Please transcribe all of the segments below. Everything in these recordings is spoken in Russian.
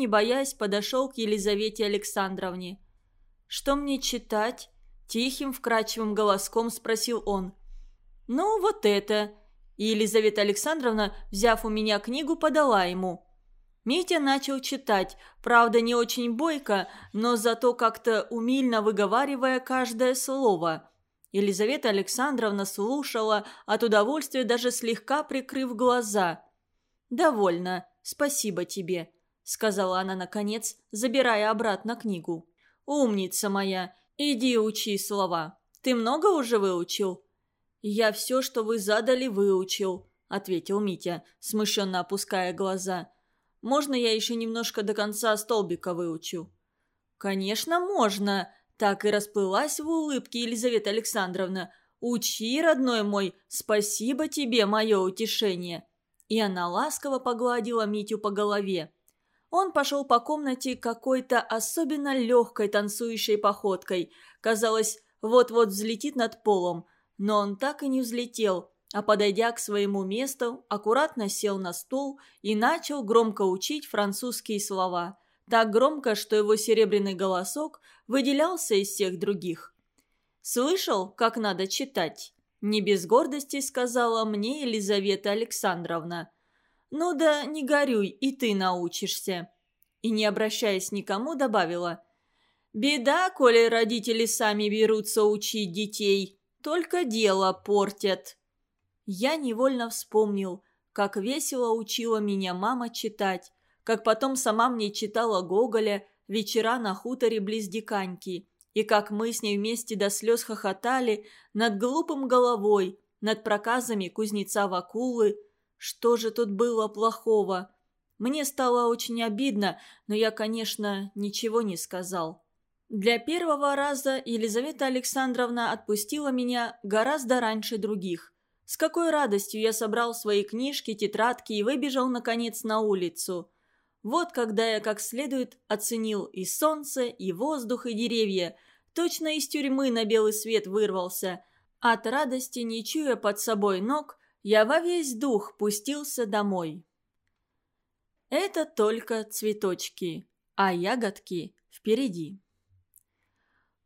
не боясь, подошел к Елизавете Александровне. «Что мне читать?» – тихим, вкрадчивым голоском спросил он. «Ну, вот это!» И Елизавета Александровна, взяв у меня книгу, подала ему. Митя начал читать, правда, не очень бойко, но зато как-то умильно выговаривая каждое слово. Елизавета Александровна слушала, от удовольствия даже слегка прикрыв глаза. «Довольно, спасибо тебе», — сказала она наконец, забирая обратно книгу. «Умница моя, иди учи слова. Ты много уже выучил?» «Я все, что вы задали, выучил», — ответил Митя, смущенно опуская глаза. «Можно я еще немножко до конца столбика выучу?» «Конечно, можно!» Так и расплылась в улыбке Елизавета Александровна. «Учи, родной мой, спасибо тебе, мое утешение!» И она ласково погладила Митю по голове. Он пошел по комнате какой-то особенно легкой танцующей походкой. Казалось, вот-вот взлетит над полом – но он так и не взлетел, а подойдя к своему месту, аккуратно сел на стул и начал громко учить французские слова. Так громко, что его серебряный голосок выделялся из всех других. «Слышал, как надо читать?» Не без гордости сказала мне Елизавета Александровна. «Ну да не горюй, и ты научишься». И не обращаясь никому, добавила. «Беда, коли родители сами берутся учить детей. Только дело портят». Я невольно вспомнил, как весело учила меня мама читать, как потом сама мне читала Гоголя «Вечера на хуторе близ Диканьки», и как мы с ней вместе до слез хохотали над глупым головой, над проказами кузнеца Вакулы. Что же тут было плохого? Мне стало очень обидно, но я, конечно, ничего не сказал. Для первого раза Елизавета Александровна отпустила меня гораздо раньше других. С какой радостью я собрал свои книжки, тетрадки и выбежал, наконец, на улицу. Вот когда я как следует оценил и солнце, и воздух, и деревья. Точно из тюрьмы на белый свет вырвался. От радости, не чуя под собой ног, я во весь дух пустился домой. Это только цветочки, а ягодки впереди.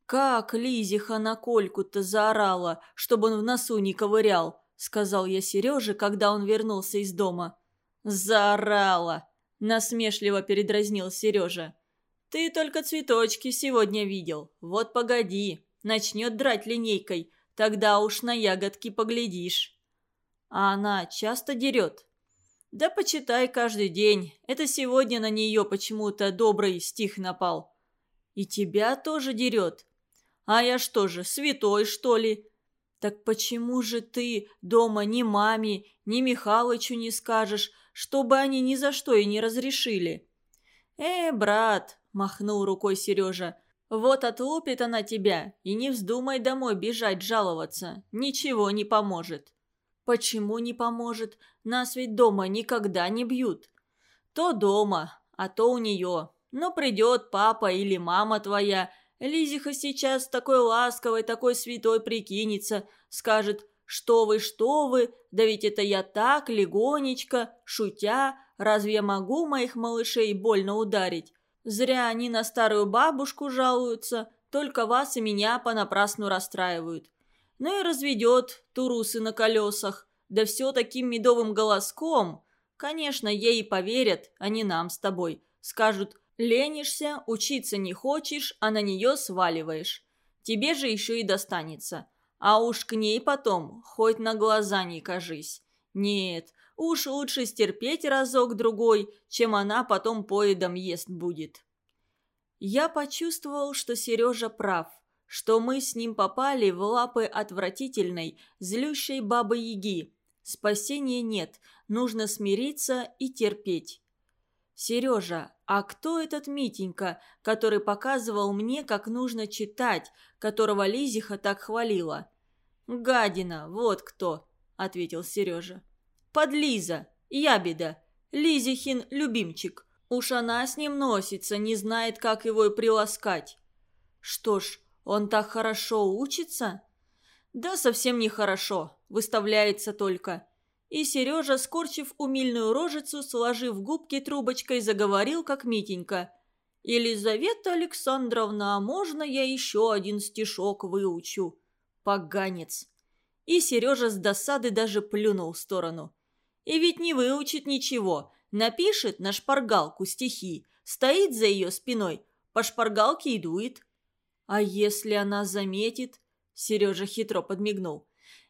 «Как Лизиха на Кольку-то заорала, чтобы он в носу не ковырял», — сказал я Сереже, когда он вернулся из дома. «Заорала!» — насмешливо передразнил Сережа. «Ты только цветочки сегодня видел. Вот погоди, начнет драть линейкой, тогда уж на ягодки поглядишь». «А она часто дерет?» «Да почитай каждый день. Это сегодня на нее почему-то добрый стих напал». «И тебя тоже дерет?» А я что же, святой, что ли? Так почему же ты дома ни маме, ни Михалычу не скажешь, чтобы они ни за что и не разрешили? Э, брат, махнул рукой Сережа, вот отлупит она тебя, и не вздумай домой бежать жаловаться, ничего не поможет. Почему не поможет? Нас ведь дома никогда не бьют. То дома, а то у нее. Но придет папа или мама твоя – Лизиха сейчас такой ласковой, такой святой прикинется, скажет «Что вы, что вы, да ведь это я так, легонечко, шутя, разве я могу моих малышей больно ударить? Зря они на старую бабушку жалуются, только вас и меня понапрасну расстраивают. Ну и разведет турусы на колесах, да все таким медовым голоском. Конечно, ей поверят, а не нам с тобой. Скажут Ленишься, учиться не хочешь, а на нее сваливаешь. Тебе же еще и достанется. А уж к ней потом, хоть на глаза не кажись. Нет, уж лучше стерпеть разок-другой, чем она потом поедом ест будет. Я почувствовал, что Сережа прав, что мы с ним попали в лапы отвратительной, злющей бабы-яги. Спасения нет, нужно смириться и терпеть. «Сережа, а кто этот Митенька, который показывал мне, как нужно читать, которого Лизиха так хвалила?» «Гадина, вот кто», — ответил Сережа. «Подлиза, ябеда, Лизихин любимчик. Уж она с ним носится, не знает, как его и приласкать». «Что ж, он так хорошо учится?» «Да совсем нехорошо, выставляется только. и Сережа, скорчив умильную рожицу, сложив губки трубочкой, заговорил, как Митенька. «Елизавета Александровна, а можно я еще один стишок выучу?» «Поганец!» И Сережа с досады даже плюнул в сторону. «И ведь не выучит ничего, напишет на шпаргалку стихи, стоит за ее спиной, по шпаргалке и дует». «А если она заметит?» Сережа хитро подмигнул.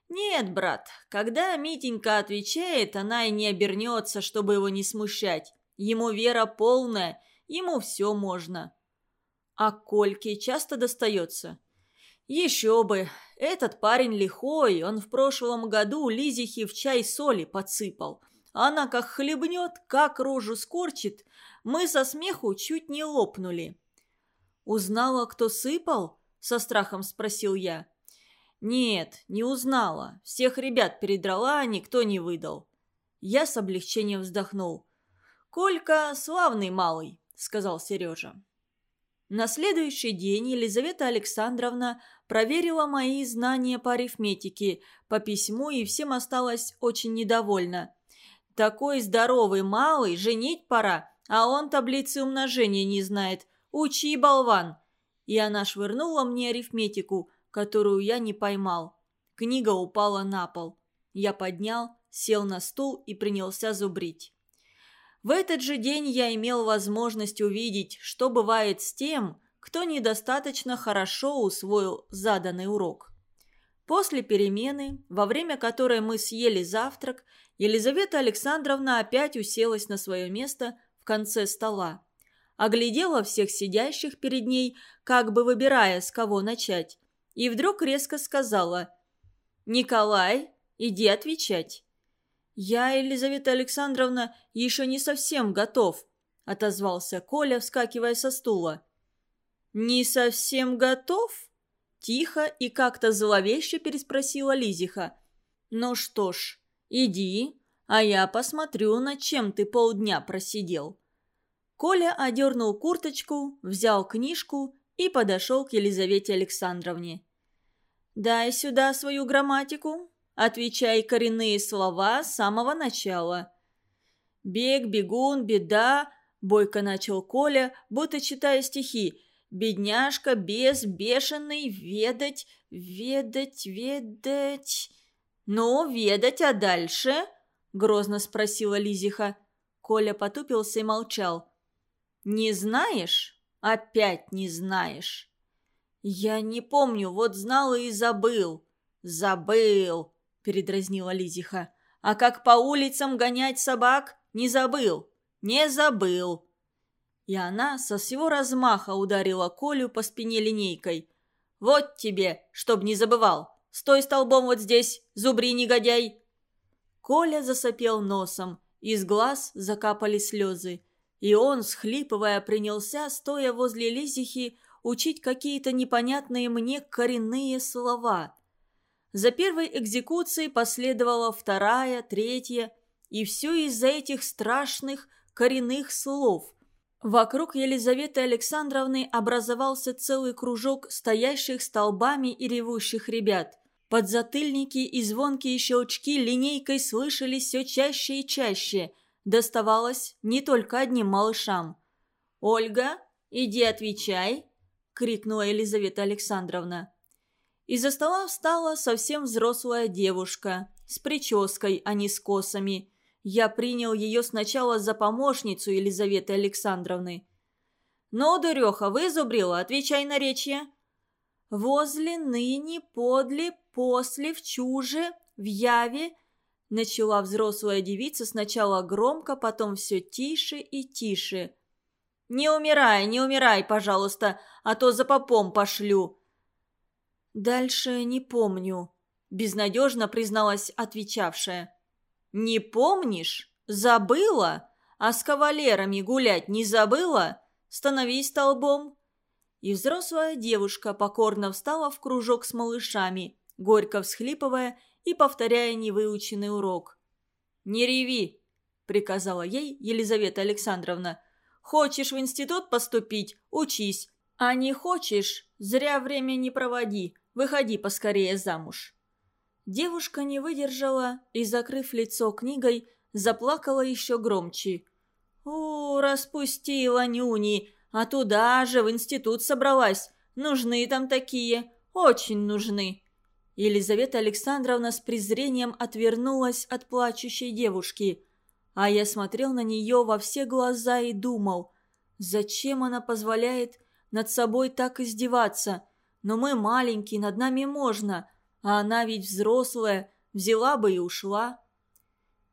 «Нет, брат, когда Митенька отвечает, она и не обернется, чтобы его не смущать. Ему вера полная, ему все можно». «А Кольке часто достается?» «Еще бы! Этот парень лихой, он в прошлом году Лизихи в чай соли подсыпал. Она как хлебнет, как рожу скорчит, мы со смеху чуть не лопнули». «Узнала, кто сыпал?» – со страхом спросил я. «Нет, не узнала. Всех ребят передрала, никто не выдал». Я с облегчением вздохнул. «Колька славный малый», — сказал Сережа. На следующий день Елизавета Александровна проверила мои знания по арифметике, по письму и всем осталась очень недовольна. «Такой здоровый малый, женить пора, а он таблицы умножения не знает. Учи, болван!» И она швырнула мне арифметику, которую я не поймал. Книга упала на пол. Я поднял, сел на стул и принялся зубрить. В этот же день я имел возможность увидеть, что бывает с тем, кто недостаточно хорошо усвоил заданный урок. После перемены, во время которой мы съели завтрак, Елизавета Александровна опять уселась на свое место в конце стола. Оглядела всех сидящих перед ней, как бы выбирая, с кого начать, и вдруг резко сказала «Николай, иди отвечать». «Я, Елизавета Александровна, еще не совсем готов», – отозвался Коля, вскакивая со стула. «Не совсем готов?» – тихо и как-то зловеще переспросила Лизиха. «Ну что ж, иди, а я посмотрю, над чем ты полдня просидел». Коля одернул курточку, взял книжку и подошел к Елизавете Александровне. «Дай сюда свою грамматику. Отвечай коренные слова с самого начала». «Бег, бегун, беда», – бойко начал Коля, будто читая стихи. «Бедняжка, бес, бешеный, ведать, ведать, ведать...» «Ну, ведать, а дальше?» – грозно спросила Лизиха. Коля потупился и молчал. «Не знаешь? Опять не знаешь!» «Я не помню, вот знал и забыл». «Забыл», – передразнила Лизиха. «А как по улицам гонять собак? Не забыл. Не забыл». И она со всего размаха ударила Колю по спине линейкой. «Вот тебе, чтоб не забывал. Стой столбом вот здесь, зубри, негодяй!» Коля засопел носом, из глаз закапали слезы. И он, схлипывая, принялся, стоя возле Лизихи, учить какие-то непонятные мне коренные слова. За первой экзекуцией последовала вторая, третья, и все из-за этих страшных коренных слов. Вокруг Елизаветы Александровны образовался целый кружок стоящих столбами и ревущих ребят. Подзатыльники и звонкие щелчки линейкой слышались все чаще и чаще. Доставалось не только одним малышам. «Ольга, иди отвечай», – крикнула Елизавета Александровна. Из-за стола встала совсем взрослая девушка, с прической, а не с косами. Я принял ее сначала за помощницу Елизаветы Александровны. «Ну, дуреха, вызубрила, отвечай на речье». «Возле, ныне, подле, после, в чуже, в яве», начала взрослая девица сначала громко, потом все тише и тише – «Не умирай, не умирай, пожалуйста, а то за попом пошлю». «Дальше не помню», – безнадежно призналась отвечавшая. «Не помнишь? Забыла? А с кавалерами гулять не забыла? Становись столбом». И взрослая девушка покорно встала в кружок с малышами, горько всхлипывая и повторяя невыученный урок. «Не реви!» – приказала ей Елизавета Александровна. Хочешь в институт поступить – учись. А не хочешь – зря время не проводи, выходи поскорее замуж». Девушка не выдержала и, закрыв лицо книгой, заплакала еще громче. «О, распустила нюни, а туда же, в институт собралась. Нужны там такие, очень нужны». Елизавета Александровна с презрением отвернулась от плачущей девушки. А я смотрел на нее во все глаза и думал, зачем она позволяет над собой так издеваться. Но мы маленькие, над нами можно, а она ведь взрослая, взяла бы и ушла.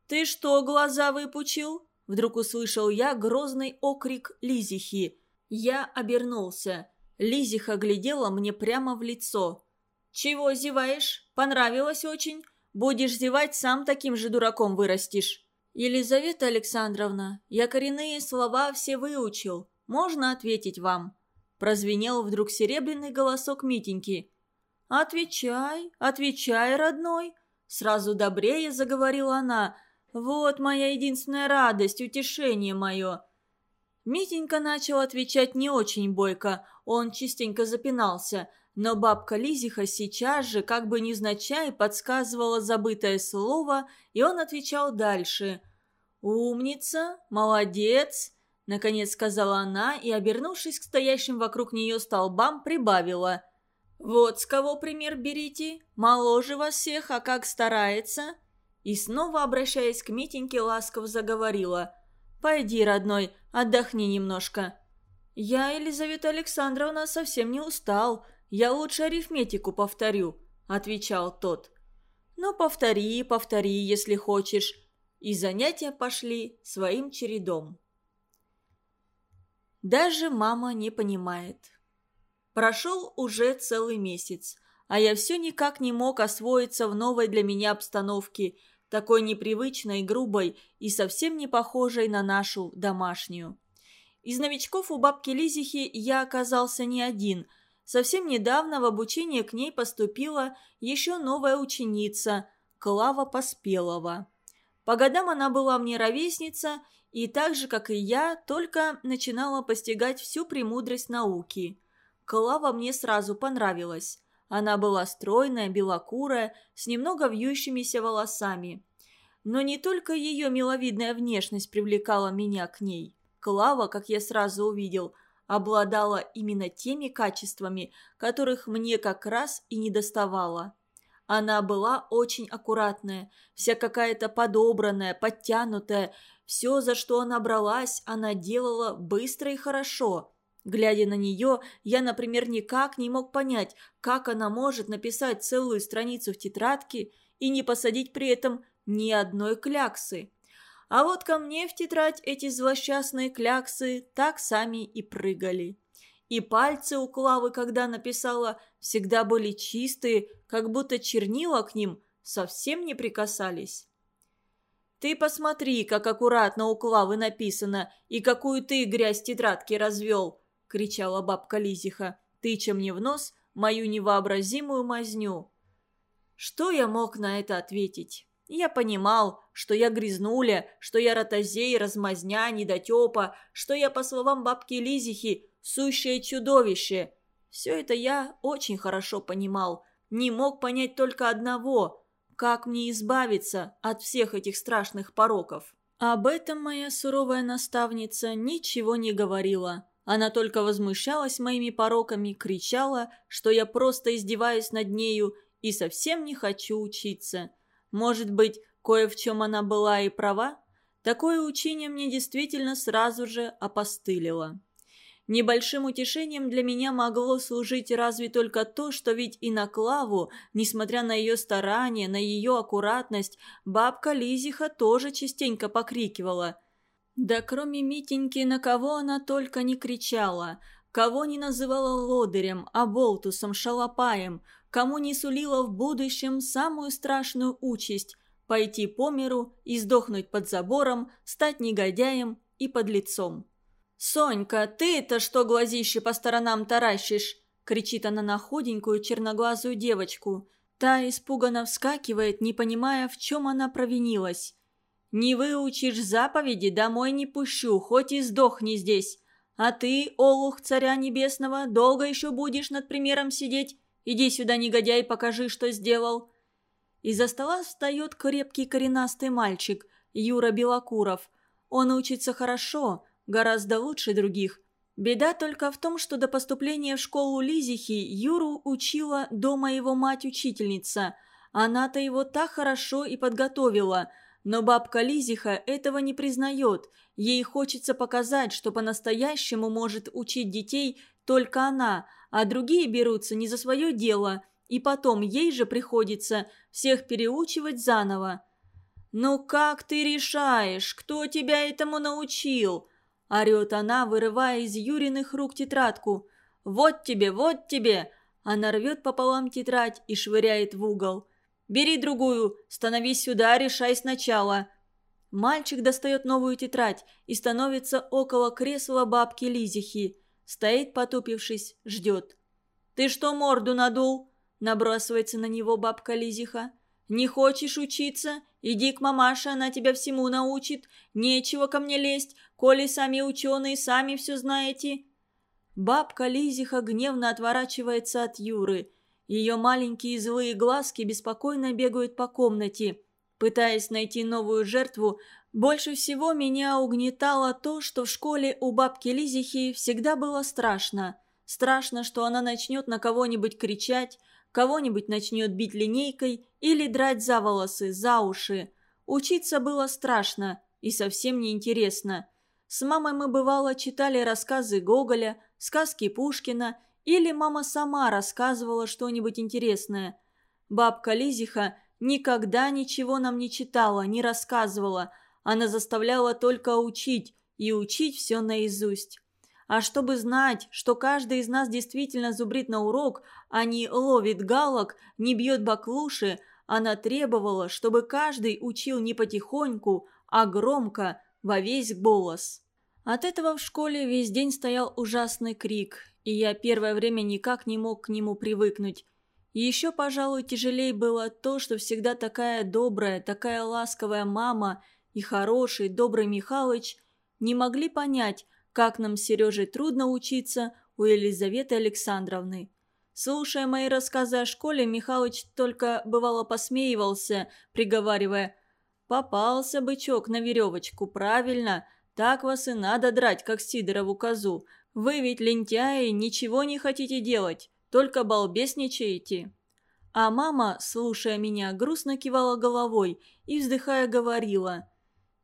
«Ты что, глаза выпучил?» Вдруг услышал я грозный окрик Лизихи. Я обернулся. Лизиха глядела мне прямо в лицо. «Чего зеваешь? Понравилось очень? Будешь зевать, сам таким же дураком вырастешь». «Елизавета Александровна, я коренные слова все выучил. Можно ответить вам?» Прозвенел вдруг серебряный голосок Митеньки. «Отвечай, отвечай, родной!» Сразу добрее заговорила она. «Вот моя единственная радость, утешение мое!» Митенька начал отвечать не очень бойко, он частенько запинался, но бабка Лизиха сейчас же, как бы невзначай, подсказывала забытое слово, и он отвечал дальше. «Умница, молодец!» Наконец сказала она и, обернувшись к стоящим вокруг нее столбам, прибавила. «Вот с кого пример берите. Моложе вас всех, а как старается?» И снова, обращаясь к Митеньке, ласково заговорила. «Пойди, родной, отдохни немножко». «Я, Елизавета Александровна, совсем не устал. Я лучше арифметику повторю», – отвечал тот. «Ну, повтори, повтори, если хочешь». И занятия пошли своим чередом. Даже мама не понимает. Прошел уже целый месяц, а я все никак не мог освоиться в новой для меня обстановке, такой непривычной, грубой и совсем не похожей на нашу домашнюю. Из новичков у бабки Лизихи я оказался не один. Совсем недавно в обучение к ней поступила еще новая ученица – Клава Поспелова. По годам она была мне ровесница и так же, как и я, только начинала постигать всю премудрость науки. Клава мне сразу понравилась. Она была стройная, белокурая, с немного вьющимися волосами. Но не только ее миловидная внешность привлекала меня к ней. Клава, как я сразу увидел, обладала именно теми качествами, которых мне как раз и не доставало. Она была очень аккуратная, вся какая-то подобранная, подтянутая. Все, за что она бралась, она делала быстро и хорошо. Глядя на нее, я, например, никак не мог понять, как она может написать целую страницу в тетрадке и не посадить при этом ни одной кляксы. А вот ко мне в тетрадь эти злосчастные кляксы так сами и прыгали. И пальцы у Клавы, когда написала, всегда были чистые, как будто чернила к ним совсем не прикасались. «Ты посмотри, как аккуратно у Клавы написано, и какую ты грязь тетрадки развел!» – кричала бабка Лизиха, тыча мне в нос мою невообразимую мазню. Что я мог на это ответить? Я понимал, что я грязнуля, что я ротозей, размазня, недотепа, что я, по словам бабки Лизихи, сущее чудовище. Все это я очень хорошо понимал. Не мог понять только одного – как мне избавиться от всех этих страшных пороков. Об этом моя суровая наставница ничего не говорила. Она только возмущалась моими пороками, кричала, что я просто издеваюсь над нею и совсем не хочу учиться. Может быть, кое в чем она была и права? Такое учение мне действительно сразу же опостылило. Небольшим утешением для меня могло служить разве только то, что ведь и на Клаву, несмотря на ее старания, на ее аккуратность, бабка Лизиха тоже частенько покрикивала. Да кроме Митеньки, на кого она только не кричала, кого не называла лодырем, оболтусом, шалопаем, кому не сулила в будущем самую страшную участь – пойти по миру и сдохнуть под забором, стать негодяем и подлецом. «Сонька, ты-то что глазище по сторонам таращишь?» – кричит она на худенькую черноглазую девочку. Та испуганно вскакивает, не понимая, в чем она провинилась. «Не выучишь заповеди, домой не пущу, хоть и сдохни здесь. А ты, олух царя небесного, долго еще будешь над примером сидеть? Иди сюда, негодяй, покажи, что сделал». Из-за стола встает крепкий коренастый мальчик, Юра Белокуров. Он учится хорошо, гораздо лучше других. Беда только в том, что до поступления в школу Лизихи Юру учила дома его мать-учительница. Она-то его так хорошо и подготовила. Но бабка Лизиха этого не признает. Ей хочется показать, что по-настоящему может учить детей только она, а другие берутся не за свое дело. И потом ей же приходится всех переучивать заново. «Ну как ты решаешь? Кто тебя этому научил?» Орет она, вырывая из Юриных рук тетрадку. «Вот тебе, вот тебе!» Она рвет пополам тетрадь и швыряет в угол. «Бери другую, становись сюда, решай сначала!» Мальчик достает новую тетрадь и становится около кресла бабки Лизихи. Стоит, потупившись, ждет. «Ты что морду надул?» Набрасывается на него бабка Лизиха. «Не хочешь учиться? Иди к мамаше, она тебя всему научит. Нечего ко мне лезть, коли сами ученые, сами все знаете». Бабка Лизиха гневно отворачивается от Юры. Ее маленькие злые глазки беспокойно бегают по комнате. Пытаясь найти новую жертву, больше всего меня угнетало то, что в школе у бабки Лизихи всегда было страшно. Страшно, что она начнет на кого-нибудь кричать, кого-нибудь начнет бить линейкой или драть за волосы, за уши. Учиться было страшно и совсем неинтересно. С мамой мы, бывало, читали рассказы Гоголя, сказки Пушкина, или мама сама рассказывала что-нибудь интересное. Бабка Лизиха никогда ничего нам не читала, не рассказывала. Она заставляла только учить, и учить все наизусть. А чтобы знать, что каждый из нас действительно зубрит на урок, а не ловит галок, не бьет баклуши, она требовала, чтобы каждый учил не потихоньку, а громко, во весь голос. От этого в школе весь день стоял ужасный крик, и я первое время никак не мог к нему привыкнуть. Еще, пожалуй, тяжелее было то, что всегда такая добрая, такая ласковая мама и хороший, добрый Михалыч не могли понять, как нам с Сережей трудно учиться у Елизаветы Александровны. Слушая мои рассказы о школе, Михалыч только бывало посмеивался, приговаривая «Попался бычок на веревочку, правильно, так вас и надо драть, как Сидорову козу. Вы ведь лентяи, ничего не хотите делать, только балбесничаете». А мама, слушая меня, грустно кивала головой и, вздыхая, говорила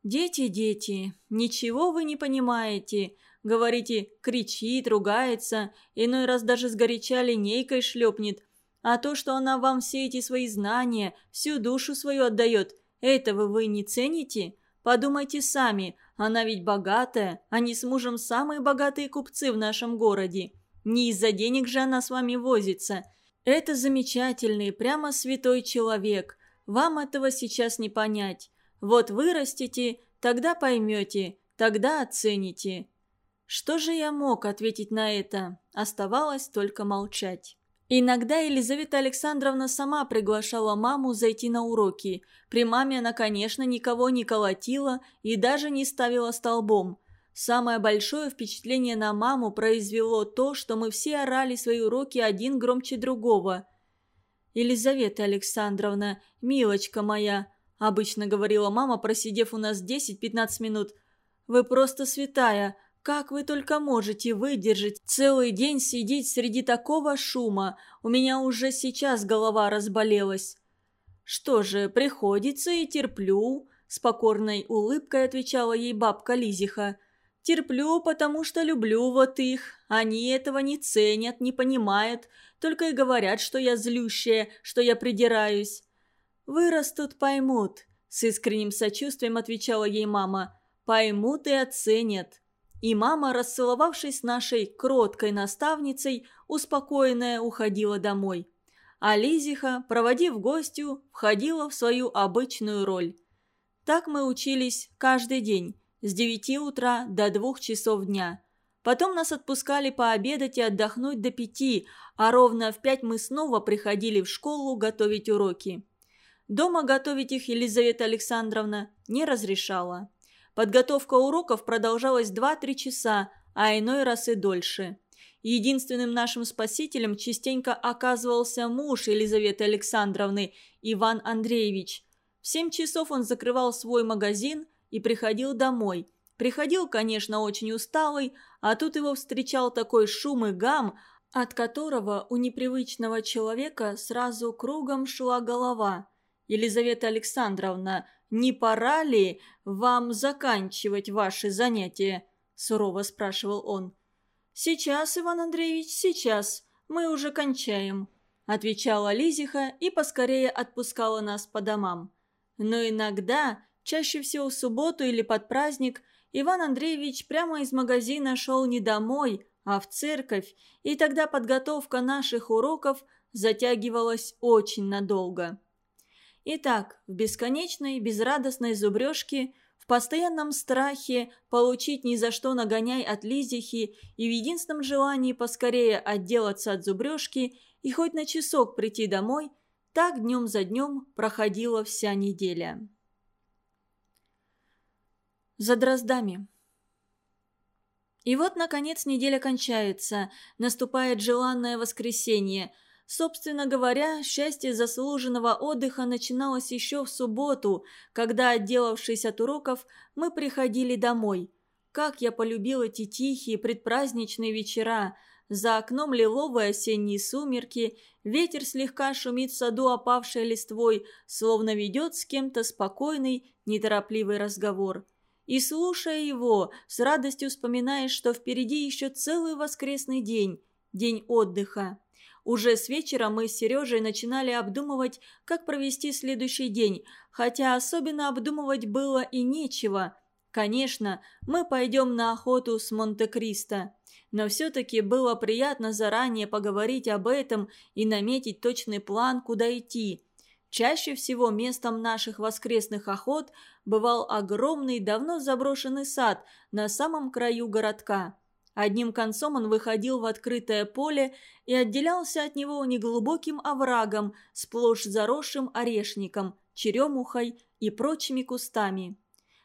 «Дети, дети, ничего вы не понимаете. Говорите, кричит, ругается, иной раз даже сгоряча линейкой шлепнет. А то, что она вам все эти свои знания, всю душу свою отдает, этого вы не цените? Подумайте сами, она ведь богатая, они с мужем самые богатые купцы в нашем городе. Не из-за денег же она с вами возится. Это замечательный, прямо святой человек. Вам этого сейчас не понять. Вот вырастете, тогда поймете, тогда оцените». Что же я мог ответить на это? Оставалось только молчать. Иногда Елизавета Александровна сама приглашала маму зайти на уроки. При маме она, конечно, никого не колотила и даже не ставила столбом. Самое большое впечатление на маму произвело то, что мы все орали свои уроки один громче другого. «Елизавета Александровна, милочка моя», – обычно говорила мама, просидев у нас 10-15 минут. «Вы просто святая. Как вы только можете выдержать целый день сидеть среди такого шума? У меня уже сейчас голова разболелась». «Что же, приходится и терплю», – с покорной улыбкой отвечала ей бабка Лизиха. «Терплю, потому что люблю вот их. Они этого не ценят, не понимают, только и говорят, что я злющая, что я придираюсь. «Вырастут, поймут», – с искренним сочувствием отвечала ей мама. «Поймут и оценят». И мама, расцеловавшись с нашей кроткой наставницей, успокоенная уходила домой. А Лизиха, проводив гостью, входила в свою обычную роль. Так мы учились каждый день, с девяти утра до двух часов дня. Потом нас отпускали пообедать и отдохнуть до пяти, а ровно в пять мы снова приходили в школу готовить уроки. Дома готовить их Елизавета Александровна не разрешала. Подготовка уроков продолжалась 2-3 часа, а иной раз и дольше. Единственным нашим спасителем частенько оказывался муж Елизаветы Александровны, Иван Андреевич. В семь часов он закрывал свой магазин и приходил домой. Приходил, конечно, очень усталый, а тут его встречал такой шум и гам, от которого у непривычного человека сразу кругом шла голова. «Елизавета Александровна, не пора ли вам заканчивать ваши занятия?» – сурово спрашивал он. «Сейчас, Иван Андреевич, сейчас. Мы уже кончаем», – отвечала Лизиха и поскорее отпускала нас по домам. Но иногда, чаще всего в субботу или под праздник, Иван Андреевич прямо из магазина шел не домой, а в церковь, и тогда подготовка наших уроков затягивалась очень надолго. Итак, в бесконечной, безрадостной зубрежке, в постоянном страхе получить ни за что нагоняй от Лизихи и в единственном желании поскорее отделаться от зубрежки и хоть на часок прийти домой – так днем за днем проходила вся неделя. За дроздами. И вот, наконец, неделя кончается, наступает желанное воскресенье. Собственно говоря, счастье заслуженного отдыха начиналось еще в субботу, когда, отделавшись от уроков, мы приходили домой. Как я полюбил эти тихие предпраздничные вечера – за окном лиловые осенние сумерки, ветер слегка шумит в саду опавшей листвой, словно ведет с кем-то спокойный, неторопливый разговор. И слушая его, с радостью вспоминаешь, что впереди еще целый воскресный день, день отдыха. Уже с вечера мы с Сережей начинали обдумывать, как провести следующий день, хотя особенно обдумывать было и нечего. Конечно, мы пойдем на охоту с Монте-Кристо но все-таки было приятно заранее поговорить об этом и наметить точный план, куда идти. Чаще всего местом наших воскресных охот бывал огромный, давно заброшенный сад на самом краю городка. Одним концом он выходил в открытое поле и отделялся от него неглубоким оврагом, сплошь заросшим орешником, черемухой и прочими кустами.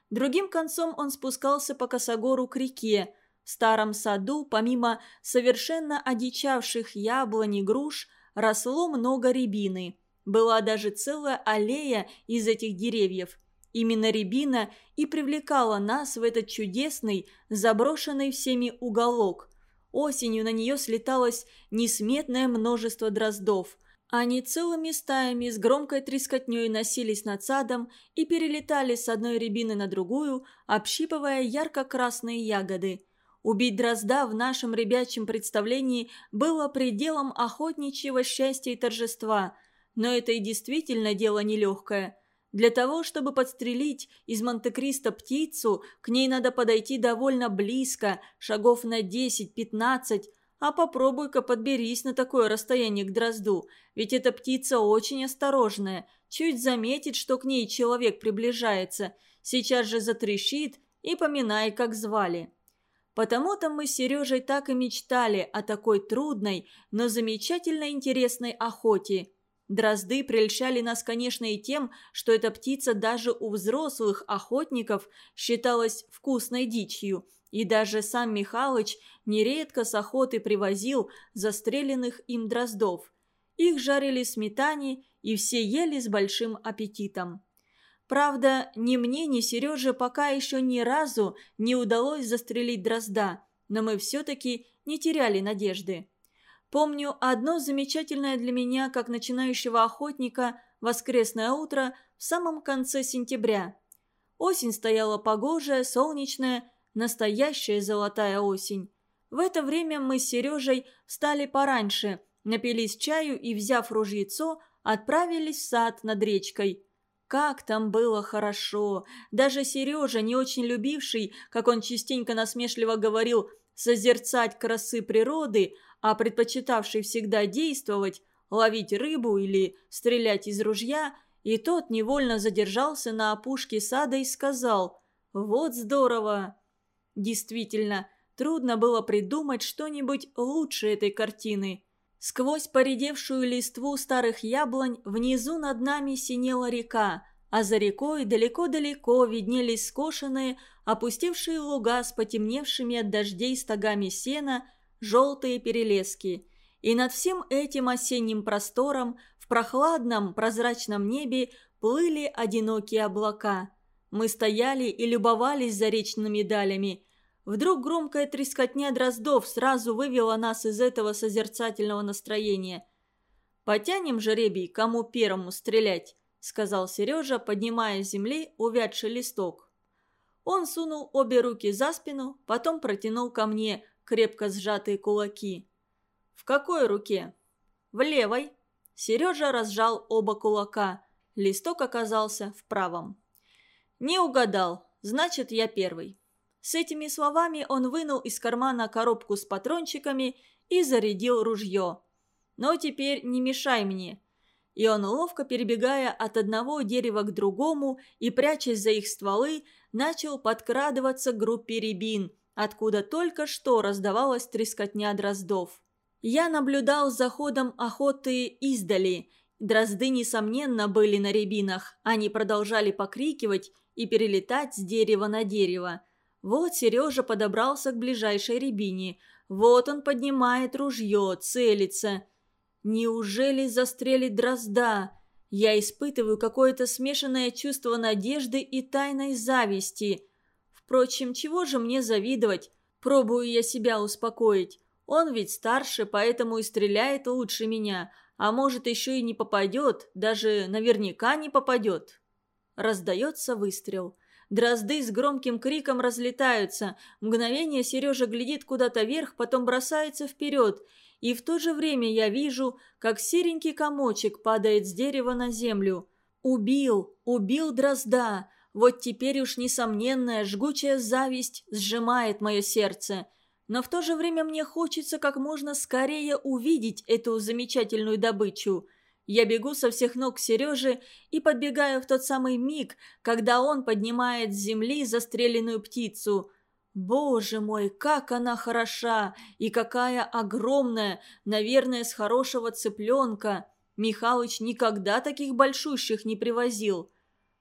Другим концом он спускался по косогору к реке, в старом саду, помимо совершенно одичавших яблонь и груш, росло много рябины. Была даже целая аллея из этих деревьев. Именно рябина и привлекала нас в этот чудесный, заброшенный всеми уголок. Осенью на нее слеталось несметное множество дроздов. Они целыми стаями с громкой трескотней носились над садом и перелетали с одной рябины на другую, общипывая ярко-красные ягоды – Убить дрозда в нашем ребячьем представлении было пределом охотничьего счастья и торжества, но это и действительно дело нелегкое. Для того, чтобы подстрелить из Монте-Кристо птицу, к ней надо подойти довольно близко, шагов на 10-15, а попробуй-ка подберись на такое расстояние к дрозду, ведь эта птица очень осторожная, чуть заметит, что к ней человек приближается, сейчас же затрещит и поминай, как звали. Потому-то мы с Сережей так и мечтали о такой трудной, но замечательно интересной охоте. Дрозды прельщали нас, конечно, и тем, что эта птица даже у взрослых охотников считалась вкусной дичью, и даже сам Михалыч нередко с охоты привозил застреленных им дроздов. Их жарили сметане, и все ели с большим аппетитом. Правда, ни мне, ни Сереже пока еще ни разу не удалось застрелить дрозда, но мы все-таки не теряли надежды. Помню одно замечательное для меня, как начинающего охотника, воскресное утро в самом конце сентября. Осень стояла погожая, солнечная, настоящая золотая осень. В это время мы с Сережей встали пораньше, напились чаю и, взяв ружьецо, отправились в сад над речкой – как там было хорошо! Даже Сережа, не очень любивший, как он частенько насмешливо говорил, созерцать красы природы, а предпочитавший всегда действовать, ловить рыбу или стрелять из ружья, и тот невольно задержался на опушке сада и сказал «Вот здорово!». Действительно, трудно было придумать что-нибудь лучше этой картины – Сквозь поредевшую листву старых яблонь внизу над нами синела река, а за рекой далеко-далеко виднелись скошенные, опустевшие луга с потемневшими от дождей стогами сена, желтые перелески. И над всем этим осенним простором в прохладном прозрачном небе плыли одинокие облака. Мы стояли и любовались заречными далями. Вдруг громкая трескотня дроздов сразу вывела нас из этого созерцательного настроения. «Потянем жеребий, кому первому стрелять», — сказал Сережа, поднимая с земли увядший листок. Он сунул обе руки за спину, потом протянул ко мне крепко сжатые кулаки. «В какой руке?» «В левой». Сережа разжал оба кулака. Листок оказался в правом. «Не угадал. Значит, я первый». С этими словами он вынул из кармана коробку с патрончиками и зарядил ружье. «Но теперь не мешай мне». И он, ловко перебегая от одного дерева к другому и прячась за их стволы, начал подкрадываться к группе рябин, откуда только что раздавалась трескотня дроздов. Я наблюдал за ходом охоты издали. Дрозды, несомненно, были на рябинах. Они продолжали покрикивать и перелетать с дерева на дерево. Вот Сережа подобрался к ближайшей рябине. Вот он поднимает ружье, целится. Неужели застрелит дрозда? Я испытываю какое-то смешанное чувство надежды и тайной зависти. Впрочем, чего же мне завидовать? Пробую я себя успокоить. Он ведь старше, поэтому и стреляет лучше меня, а может еще и не попадет, даже наверняка не попадет. Раздается выстрел. Дрозды с громким криком разлетаются. Мгновение Сережа глядит куда-то вверх, потом бросается вперед. И в то же время я вижу, как серенький комочек падает с дерева на землю. Убил, убил дрозда. Вот теперь уж несомненная жгучая зависть сжимает мое сердце – но в то же время мне хочется как можно скорее увидеть эту замечательную добычу. Я бегу со всех ног к Сереже и подбегаю в тот самый миг, когда он поднимает с земли застреленную птицу. Боже мой, как она хороша и какая огромная, наверное, с хорошего цыпленка. Михалыч никогда таких большущих не привозил.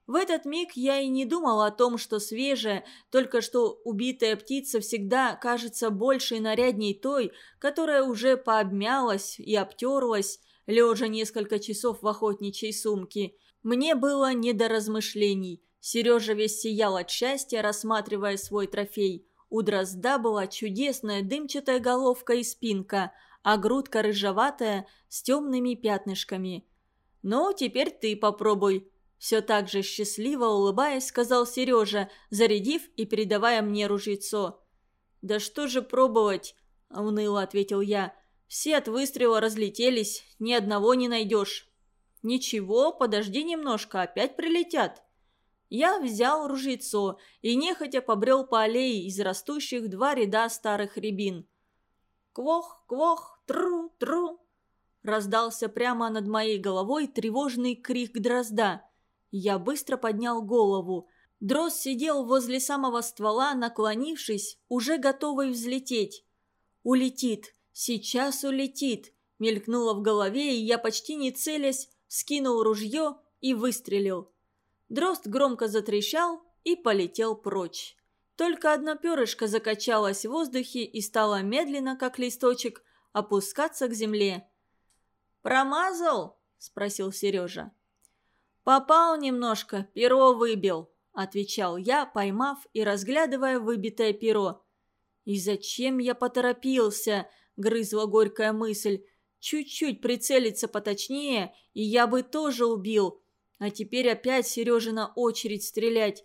В этот миг я и не думал о том, что свежая, только что убитая птица всегда кажется больше и нарядней той, которая уже пообмялась и обтерлась, лежа несколько часов в охотничьей сумке. Мне было не до размышлений. Сережа весь сиял от счастья, рассматривая свой трофей. У дрозда была чудесная дымчатая головка и спинка, а грудка рыжеватая с темными пятнышками. «Ну, теперь ты попробуй», все так же счастливо улыбаясь, сказал Сережа, зарядив и передавая мне ружьецо. «Да что же пробовать?» – уныло ответил я. «Все от выстрела разлетелись, ни одного не найдешь». «Ничего, подожди немножко, опять прилетят». Я взял ружьецо и нехотя побрел по аллее из растущих два ряда старых рябин. «Квох, квох, тру, тру!» Раздался прямо над моей головой тревожный крик дрозда – я быстро поднял голову. Дрозд сидел возле самого ствола, наклонившись, уже готовый взлететь. «Улетит! Сейчас улетит!» Мелькнуло в голове, и я, почти не целясь, скинул ружье и выстрелил. Дрозд громко затрещал и полетел прочь. Только одно перышко закачалось в воздухе и стало медленно, как листочек, опускаться к земле. «Промазал?» – спросил Сережа. «Попал немножко, перо выбил», – отвечал я, поймав и разглядывая выбитое перо. «И зачем я поторопился?» – грызла горькая мысль. «Чуть-чуть прицелиться поточнее, и я бы тоже убил. А теперь опять Сережина очередь стрелять.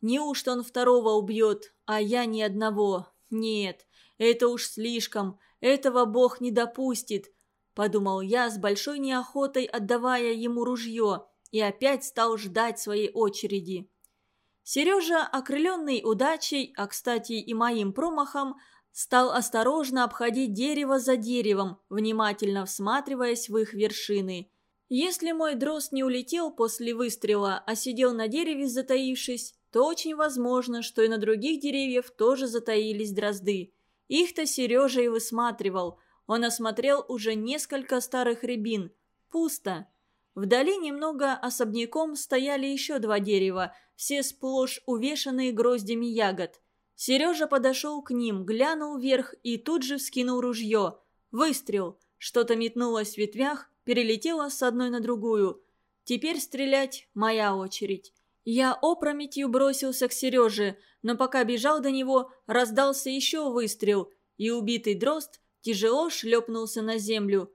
Неужто он второго убьет, а я ни одного? Нет, это уж слишком, этого Бог не допустит», – подумал я с большой неохотой, отдавая ему ружье и опять стал ждать своей очереди. Сережа, окрыленный удачей, а, кстати, и моим промахом, стал осторожно обходить дерево за деревом, внимательно всматриваясь в их вершины. Если мой дрозд не улетел после выстрела, а сидел на дереве, затаившись, то очень возможно, что и на других деревьях тоже затаились дрозды. Их-то Сережа и высматривал. Он осмотрел уже несколько старых рябин. Пусто. Вдали немного особняком стояли еще два дерева, все сплошь увешанные гроздями ягод. Сережа подошел к ним, глянул вверх и тут же вскинул ружье. Выстрел. Что-то метнулось в ветвях, перелетело с одной на другую. Теперь стрелять моя очередь. Я опрометью бросился к Сереже, но пока бежал до него, раздался еще выстрел, и убитый дрозд тяжело шлепнулся на землю.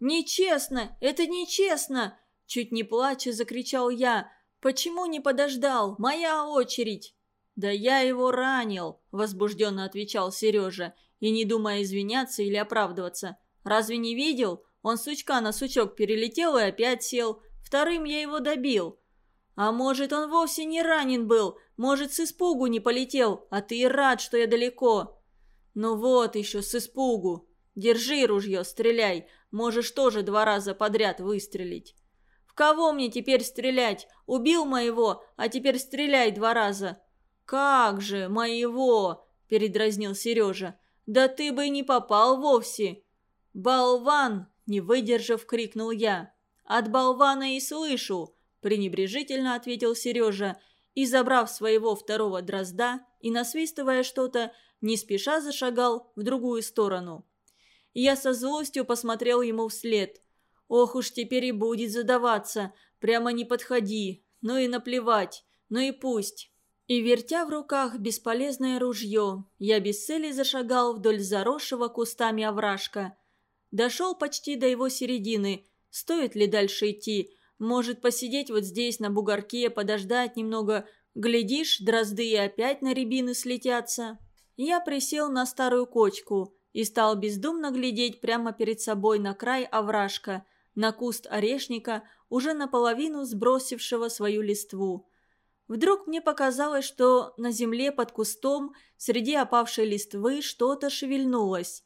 «Нечестно! Это нечестно!» Чуть не плача закричал я. «Почему не подождал? Моя очередь!» «Да я его ранил», – возбужденно отвечал Сережа, и не думая извиняться или оправдываться. «Разве не видел? Он сучка на сучок перелетел и опять сел. Вторым я его добил». «А может, он вовсе не ранен был? Может, с испугу не полетел, а ты и рад, что я далеко?» «Ну вот еще, с испугу. Держи ружье, стреляй. Можешь тоже два раза подряд выстрелить». «В кого мне теперь стрелять? Убил моего, а теперь стреляй два раза». «Как же, моего!» – передразнил Сережа. «Да ты бы не попал вовсе!» «Болван!» – не выдержав, крикнул я. «От болвана и слышу!» – пренебрежительно ответил Сережа и, забрав своего второго дрозда и насвистывая что-то, не спеша зашагал в другую сторону. Я со злостью посмотрел ему вслед. «Ох уж теперь и будет задаваться, прямо не подходи, ну и наплевать, ну и пусть». И, вертя в руках бесполезное ружье, я без цели зашагал вдоль заросшего кустами овражка. Дошел почти до его середины. Стоит ли дальше идти? Может, посидеть вот здесь, на бугорке, подождать немного. Глядишь, дрозды и опять на рябины слетятся. Я присел на старую кочку и стал бездумно глядеть прямо перед собой на край овражка, на куст орешника, уже наполовину сбросившего свою листву. Вдруг мне показалось, что на земле под кустом среди опавшей листвы что-то шевельнулось.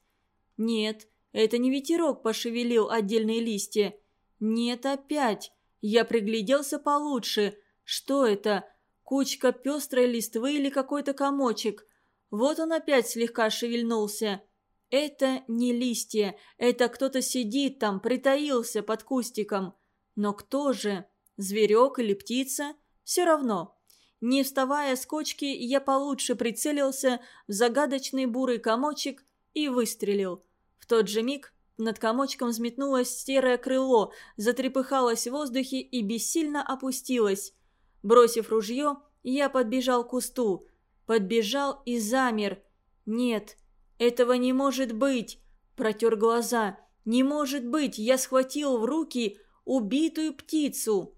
Нет, это не ветерок пошевелил отдельные листья. Нет, опять. Я пригляделся получше. Что это? Кучка пестрой листвы или какой-то комочек? Вот он опять слегка шевельнулся. Это не листья, это кто-то сидит там, притаился под кустиком. Но кто же? Зверек или птица? Все равно. Не вставая с кочки, я получше прицелился в загадочный бурый комочек и выстрелил. В тот же миг над комочком взметнулось серое крыло, затрепыхалось в воздухе и бессильно опустилось. Бросив ружье, я подбежал к кусту. Подбежал и замер. «Нет, этого не может быть!» Протер глаза. «Не может быть! Я схватил в руки убитую птицу!»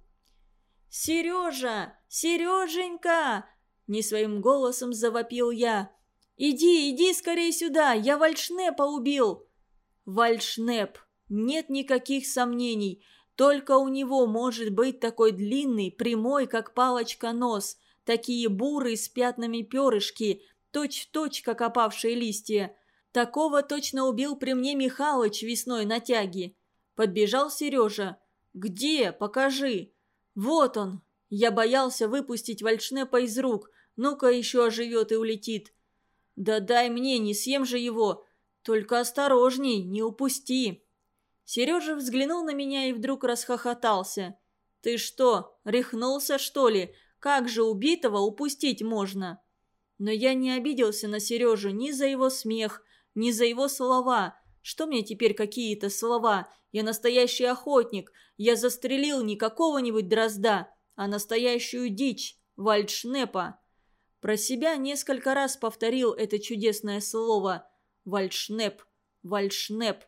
«Сережа! Сереженька!» – не своим голосом завопил я. «Иди, иди скорее сюда! Я Вальшнепа убил!» Вальшнеп. Нет никаких сомнений. Только у него может быть такой длинный, прямой, как палочка, нос. Такие бурые с пятнами перышки, точь-в-точь, как опавшие листья. Такого точно убил при мне Михалыч весной на тяге. Подбежал Сережа. «Где? Покажи!» «Вот он!» Я боялся выпустить вальшнепа из рук. Ну-ка еще оживет и улетит. «Да дай мне, не съем же его! Только осторожней, не упусти!» Сережа взглянул на меня и вдруг расхохотался. «Ты что, рехнулся, что ли? Как же убитого упустить можно?» Но я не обиделся на Сережу ни за его смех, ни за его слова. Что мне теперь какие-то слова? Я настоящий охотник. Я застрелил не какого-нибудь дрозда, а настоящую дичь, вальшнепа. Про себя несколько раз повторил это чудесное слово «вальшнеп», «вальшнеп».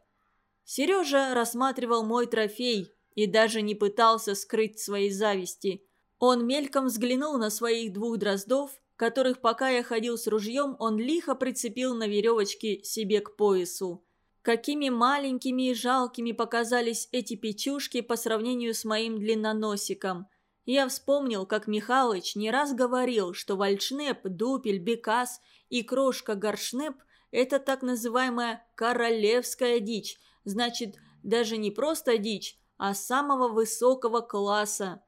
Сережа рассматривал мой трофей и даже не пытался скрыть своей зависти. Он мельком взглянул на своих двух дроздов, которых, пока я ходил с ружьем, он лихо прицепил на веревочке себе к поясу. Какими маленькими и жалкими показались эти печушки по сравнению с моим длинноносиком. Я вспомнил, как Михалыч не раз говорил, что вальшнеп, дупель, бекас и крошка-горшнеп – это так называемая королевская дичь, значит, даже не просто дичь, а самого высокого класса.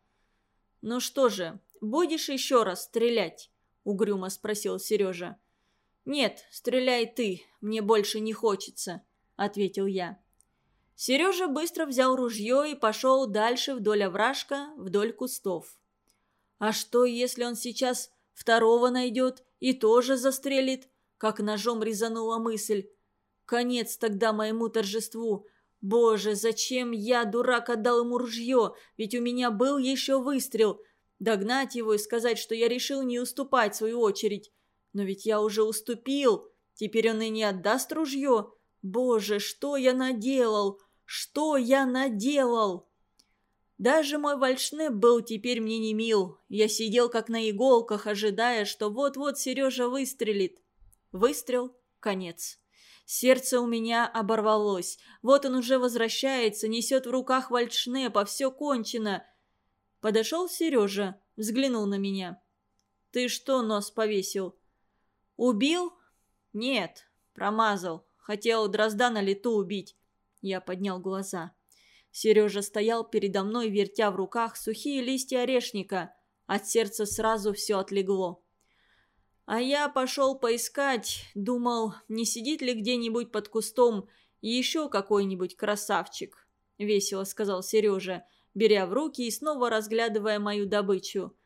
«Ну что же, будешь еще раз стрелять?» – угрюмо спросил Сережа. «Нет, стреляй ты, мне больше не хочется», ответил я. Сережа быстро взял ружье и пошел дальше вдоль овражка, вдоль кустов. «А что, если он сейчас второго найдет и тоже застрелит, как ножом резанула мысль. Конец тогда моему торжеству. Боже, зачем я, дурак, отдал ему ружье, ведь у меня был еще выстрел. Догнать его и сказать, что я решил не уступать свою очередь. Но ведь я уже уступил, теперь он и не отдаст ружье. Боже, что я наделал? Что я наделал? Даже мой вальшнеп был теперь мне не мил. Я сидел как на иголках, ожидая, что вот-вот Сережа выстрелит. Выстрел — конец. Сердце у меня оборвалось. Вот он уже возвращается, несет в руках вальшнепа, все кончено. Подошел Сережа, взглянул на меня. «Ты что нос повесил?» «Убил?» «Нет, промазал. Хотел дрозда на лету убить». Я поднял глаза. Сережа стоял передо мной, вертя в руках сухие листья орешника. От сердца сразу все отлегло. А я пошел поискать, думал, не сидит ли где-нибудь под кустом еще какой-нибудь красавчик. Весело сказал Сережа, беря в руки и снова разглядывая мою добычу.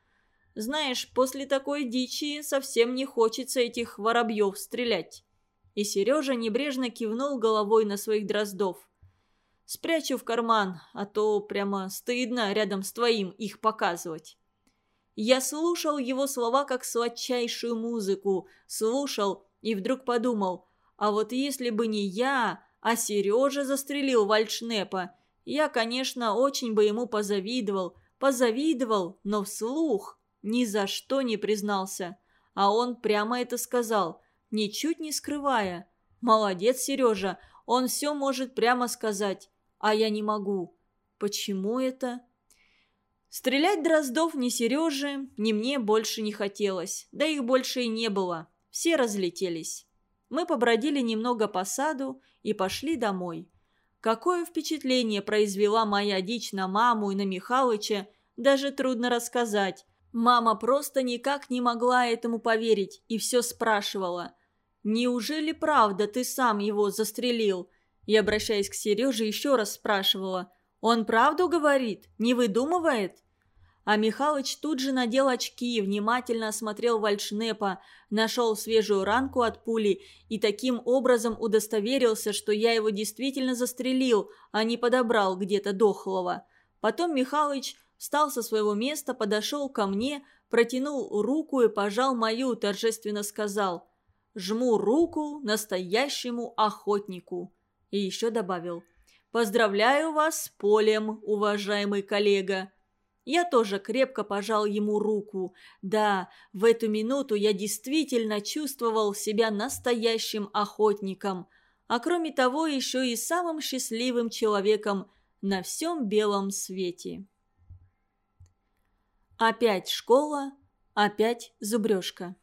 Знаешь, после такой дичи совсем не хочется этих воробьев стрелять. И Сережа небрежно кивнул головой на своих дроздов. Спрячу в карман, а то прямо стыдно рядом с твоим их показывать. Я слушал его слова как сладчайшую музыку, слушал и вдруг подумал, а вот если бы не я, а Сережа застрелил Вальшнепа, я, конечно, очень бы ему позавидовал, позавидовал, но вслух ни за что не признался. А он прямо это сказал, ничуть не скрывая. Молодец, Сережа, он все может прямо сказать, а я не могу. Почему это? Стрелять Дроздов ни Сереже, ни мне больше не хотелось, да их больше и не было. Все разлетелись. Мы побродили немного по саду и пошли домой. Какое впечатление произвела моя дичь на маму и на Михалыча, даже трудно рассказать. Мама просто никак не могла этому поверить и все спрашивала. «Неужели правда ты сам его застрелил?» И, обращаясь к Сереже, еще раз спрашивала. «Он правду говорит? Не выдумывает?» А Михалыч тут же надел очки, внимательно осмотрел вальшнепа, нашел свежую ранку от пули и таким образом удостоверился, что я его действительно застрелил, а не подобрал где-то дохлого. Потом Михалыч встал со своего места, подошел ко мне, протянул руку и пожал мою, торжественно сказал «Жму руку настоящему охотнику». И еще добавил «Поздравляю вас с полем, уважаемый коллега». Я тоже крепко пожал ему руку. Да, в эту минуту я действительно чувствовал себя настоящим охотником, а кроме того еще и самым счастливым человеком на всем белом свете. Опять школа, опять зубрежка.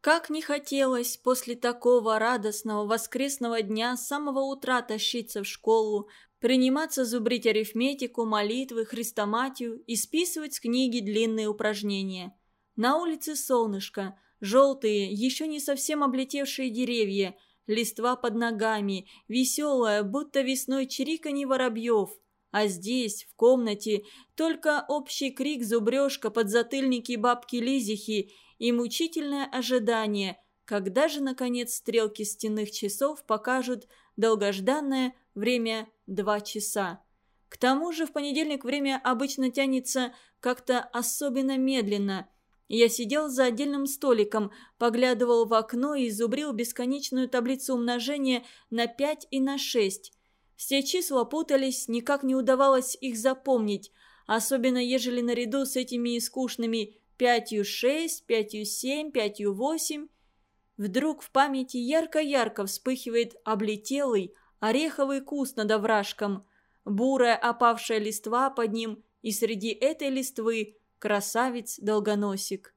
Как не хотелось после такого радостного воскресного дня с самого утра тащиться в школу, приниматься зубрить арифметику, молитвы, хрестоматию и списывать с книги длинные упражнения. На улице солнышко, желтые, еще не совсем облетевшие деревья, листва под ногами, веселая, будто весной чириканье воробьев. А здесь, в комнате, только общий крик зубрежка, подзатыльники бабки-лизихи и мучительное ожидание, когда же, наконец, стрелки стенных часов покажут долгожданное время два часа. К тому же в понедельник время обычно тянется как-то особенно медленно. Я сидел за отдельным столиком, поглядывал в окно и зубрил бесконечную таблицу умножения на 5 и на 6. Все числа путались, никак не удавалось их запомнить, особенно ежели наряду с этими скучными пятью шесть, пятью семь, пятью восемь. Вдруг в памяти ярко-ярко вспыхивает облетелый, ореховый куст над овражком, бурая опавшая листва под ним, и среди этой листвы красавец-долгоносик.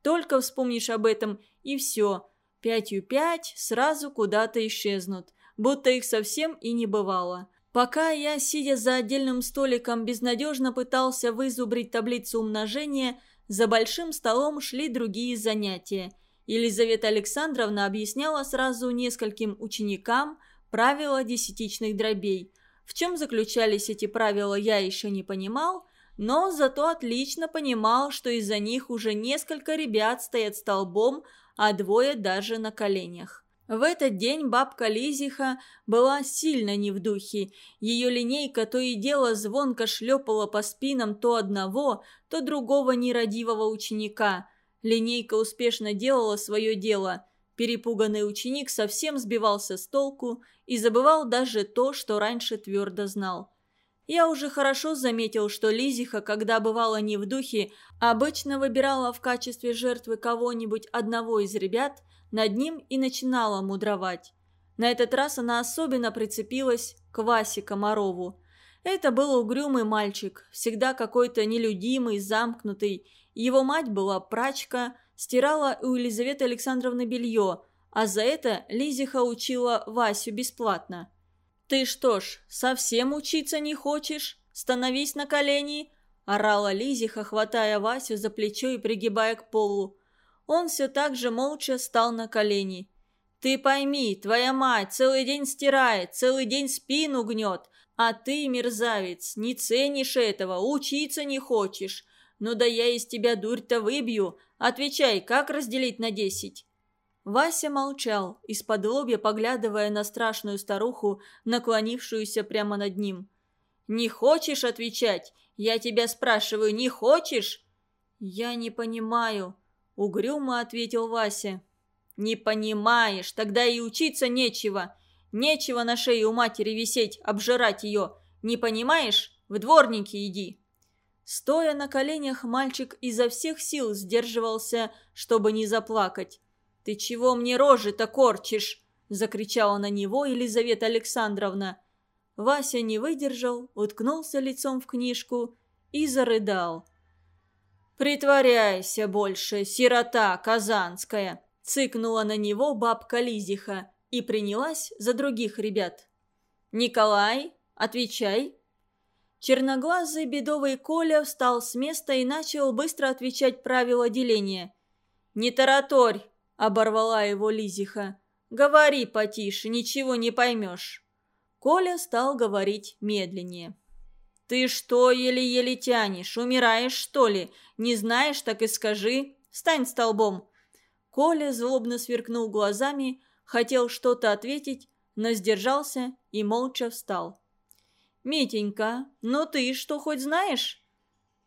Только вспомнишь об этом, и все, пятью пять сразу куда-то исчезнут, будто их совсем и не бывало. Пока я, сидя за отдельным столиком, безнадежно пытался вызубрить таблицу умножения, за большим столом шли другие занятия. Елизавета Александровна объясняла сразу нескольким ученикам – правила десятичных дробей. В чем заключались эти правила, я еще не понимал, но зато отлично понимал, что из-за них уже несколько ребят стоят столбом, а двое даже на коленях. В этот день бабка Лизиха была сильно не в духе. Ее линейка то и дело звонко шлепала по спинам то одного, то другого нерадивого ученика. Линейка успешно делала свое дело. Перепуганный ученик совсем сбивался с толку и забывал даже то, что раньше твердо знал. Я уже хорошо заметил, что Лизиха, когда бывала не в духе, обычно выбирала в качестве жертвы кого-нибудь одного из ребят, над ним и начинала мудровать. На этот раз она особенно прицепилась к Васе Комарову. Это был угрюмый мальчик, всегда какой-то нелюдимый, замкнутый. Его мать была прачка, стирала у Елизаветы Александровны белье, а за это Лизиха учила Васю бесплатно. «Ты что ж, совсем учиться не хочешь? Становись на колени!» – орала Лизиха, хватая Васю за плечо и пригибая к полу. Он все так же молча стал на колени. «Ты пойми, твоя мать целый день стирает, целый день спину гнет, а ты, мерзавец, не ценишь этого, учиться не хочешь. Ну да я из тебя дурь-то выбью. Отвечай, как разделить на десять?» Вася молчал, из-под лобья поглядывая на страшную старуху, наклонившуюся прямо над ним. «Не хочешь отвечать? Я тебя спрашиваю, не хочешь?» «Я не понимаю», — угрюмо ответил Вася. «Не понимаешь, тогда и учиться нечего. Нечего на шее у матери висеть, обжирать ее. Не понимаешь? В дворники иди». Стоя на коленях, мальчик изо всех сил сдерживался, чтобы не заплакать. «Ты чего мне рожи-то корчишь?» – закричала на него Елизавета Александровна. Вася не выдержал, уткнулся лицом в книжку и зарыдал. «Притворяйся больше, сирота казанская!» – цыкнула на него бабка Лизиха и принялась за других ребят. «Николай, отвечай!» Черноглазый бедовый Коля встал с места и начал быстро отвечать правила деления. «Не тараторь, оборвала его Лизиха. «Говори потише, ничего не поймешь». Коля стал говорить медленнее. «Ты что еле-еле тянешь? Умираешь, что ли? Не знаешь, так и скажи. Стань столбом». Коля злобно сверкнул глазами, хотел что-то ответить, но сдержался и молча встал. «Митенька, ну ты что хоть знаешь?»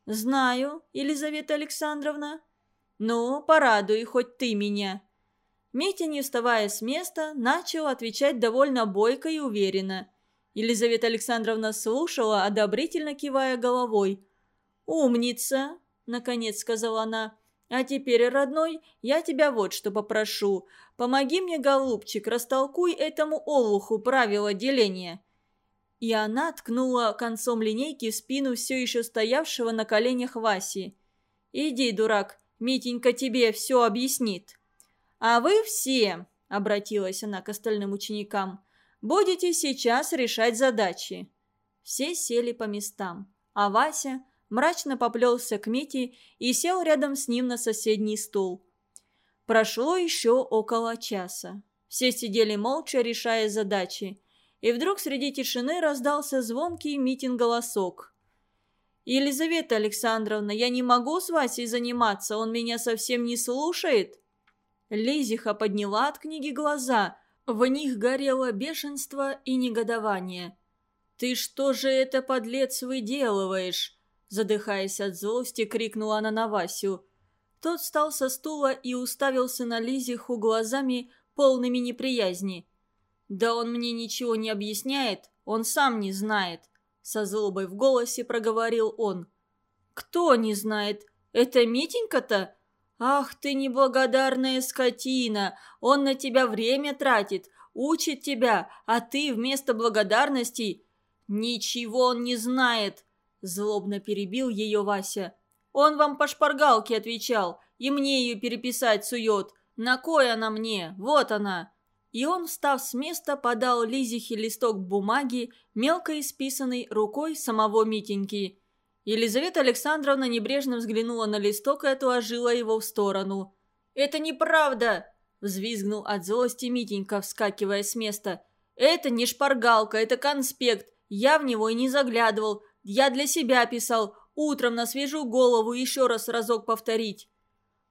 «Знаю, Елизавета Александровна». «Ну, порадуй хоть ты меня». Митя, не вставая с места, начал отвечать довольно бойко и уверенно. Елизавета Александровна слушала, одобрительно кивая головой. «Умница!» – наконец сказала она. «А теперь, родной, я тебя вот что попрошу. Помоги мне, голубчик, растолкуй этому олуху правила деления». И она ткнула концом линейки в спину все еще стоявшего на коленях Васи. «Иди, дурак, Митенька тебе все объяснит». «А вы все», — обратилась она к остальным ученикам, — «будете сейчас решать задачи». Все сели по местам, а Вася мрачно поплелся к Мите и сел рядом с ним на соседний стул. Прошло еще около часа. Все сидели молча, решая задачи. И вдруг среди тишины раздался звонкий Митин голосок. «Елизавета Александровна, я не могу с Васей заниматься, он меня совсем не слушает». Лизиха подняла от книги глаза. В них горело бешенство и негодование. «Ты что же это, подлец, выделываешь?» Задыхаясь от злости, крикнула она на Васю. Тот встал со стула и уставился на Лизиху глазами, полными неприязни. «Да он мне ничего не объясняет, он сам не знает», — со злобой в голосе проговорил он. «Кто не знает? Это Митенька-то? «Ах ты неблагодарная скотина! Он на тебя время тратит, учит тебя, а ты вместо благодарности...» «Ничего он не знает!» – злобно перебил ее Вася. «Он вам по шпаргалке отвечал, и мне ее переписать сует. На кой она мне? Вот она!» И он, встав с места, подал Лизихе листок бумаги, мелко исписанный рукой самого Митеньки. Елизавета Александровна небрежно взглянула на листок и отложила его в сторону. «Это неправда!» – взвизгнул от злости Митенька, вскакивая с места. «Это не шпаргалка, это конспект. Я в него и не заглядывал. Я для себя писал. утром на свежую голову еще раз разок повторить».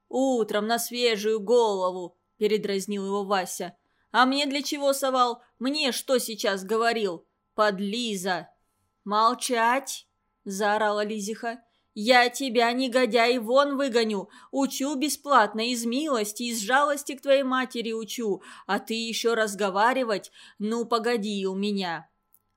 «Утром на свежую голову», – передразнил его Вася. «А мне для чего совал? Мне что сейчас говорил? Подлиза!» «Молчать!» – заорала Лизиха. «Я тебя, негодяй, вон выгоню. Учу бесплатно, из милости, из жалости к твоей матери учу. А ты еще разговаривать? Ну, погоди у меня!»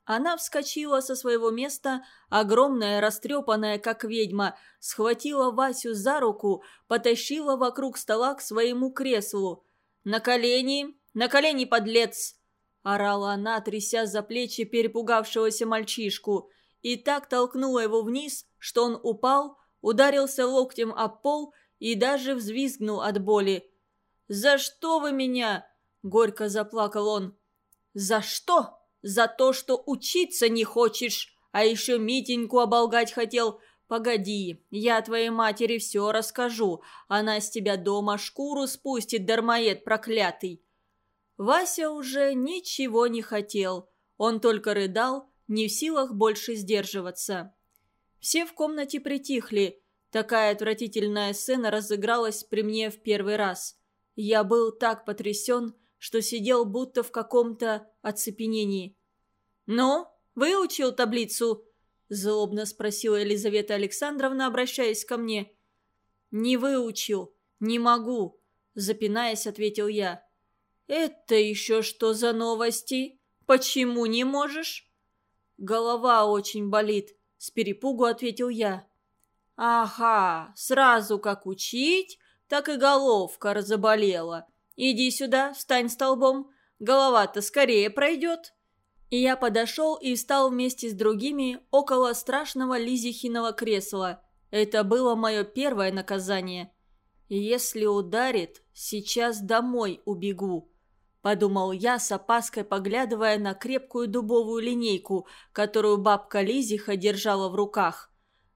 Она вскочила со своего места, огромная, растрепанная, как ведьма, схватила Васю за руку, потащила вокруг стола к своему креслу. «На колени! На колени, подлец!» – орала она, тряся за плечи перепугавшегося мальчишку, и так толкнула его вниз, что он упал, ударился локтем об пол и даже взвизгнул от боли. «За что вы меня?» – горько заплакал он. «За что?» За то, что учиться не хочешь, а еще Митеньку оболгать хотел. Погоди, я твоей матери все расскажу. Она с тебя дома шкуру спустит, дармоед проклятый». Вася уже ничего не хотел. Он только рыдал, не в силах больше сдерживаться. Все в комнате притихли. Такая отвратительная сцена разыгралась при мне в первый раз. Я был так потрясен, что сидел будто в каком-то оцепенении. «Ну, выучил таблицу?» – злобно спросила Елизавета Александровна, обращаясь ко мне. «Не выучил, не могу», – запинаясь, ответил я. «Это еще что за новости? Почему не можешь?» «Голова очень болит», – с перепугу ответил я. «Ага, сразу как учить, так и головка разоболела. Иди сюда, встань столбом, голова-то скорее пройдет». И я подошел и встал вместе с другими около страшного Лизихиного кресла. Это было мое первое наказание. «Если ударит, сейчас домой убегу», – подумал я с опаской, поглядывая на крепкую дубовую линейку, которую бабка Лизиха держала в руках.